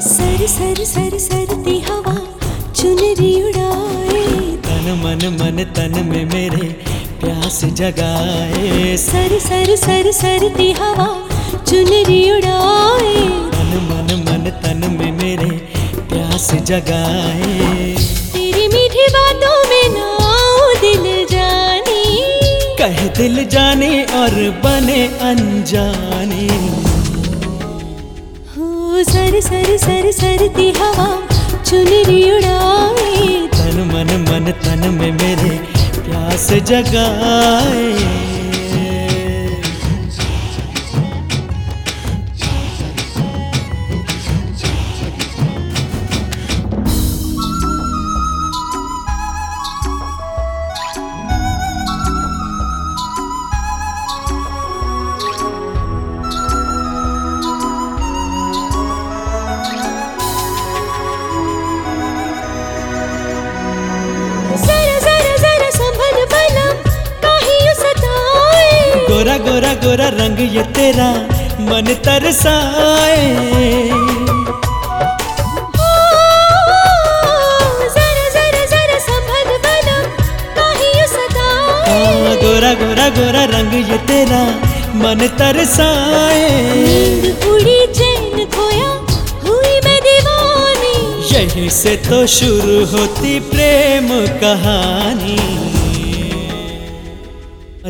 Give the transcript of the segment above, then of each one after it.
Sir सर सर सरती हवा। चुनरी उड़ाए। तन मन मन तन में मेरे प्यास जगाए। सर सर सर सरती हवा चुनरी उड़ाए। तन मन मन तन में मेरे प्यास जगाए। तेरी मीठी बातों में नाओ दिल जाने। कह दिल जाने और बने अनजाने। हो सर सर सर सरती हवा चुनरी उड़ाए तन मन मन तन में मेरे प्यास जगाए। गोरा गोरा गोरा रंग ये तेरा मन तरसाए। ओ, जरा जरा जरा संभल बलम काहे सताए गोरा गोरा गोरा रंग ये तेरा मन तरसाए। नींद उड़ी चैन खोया हुई मैं दीवानी। यहीं से तो शुरू होती प्रेम कहानी।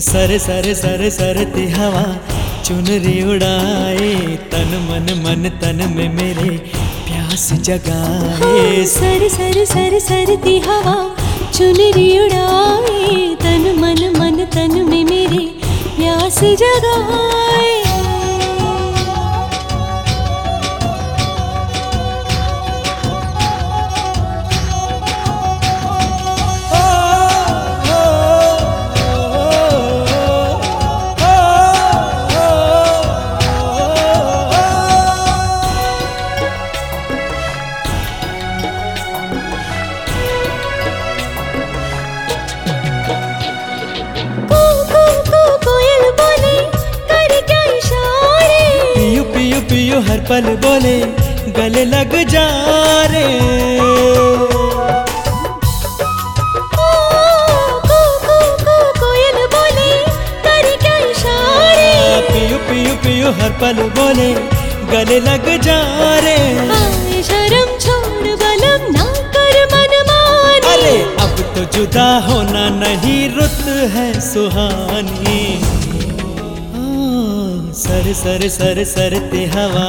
सर सर सर सरती हवा, चुनरी उड़ाए, तन मन मन तन में मेरे प्यास जगाए। सर सर सर सरती हवा, चुनरी उड़ाए, तन मन मन तन में मेरे प्यास जगाए। हर पल बोले गले लग जा रे। ओ, कू कू कू कोयल बोले कर क्या इशारे पियू पियू पियू हर पल बोले गले लग जा रे। शर्म छोड़ बलम ना कर मन मानी। अरे अब तो जुदा होना नहीं रुत है सुहानी। सर सर सर सर सरते हवा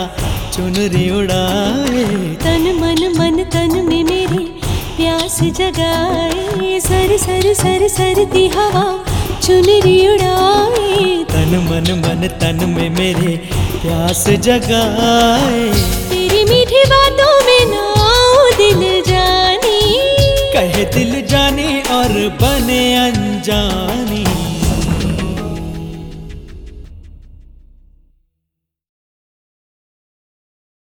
चुनरी उड़ाए। तन मन मन तन में मेरी प्यास जगाए। सर सर सर सर सरती हवा चुनरी उड़ाए। तन मन मन तन में मेरे प्यास जगाए। तेरी मीठी बातों में नाओ दिल जानी। कहे दिल जाने और बने अनजानी।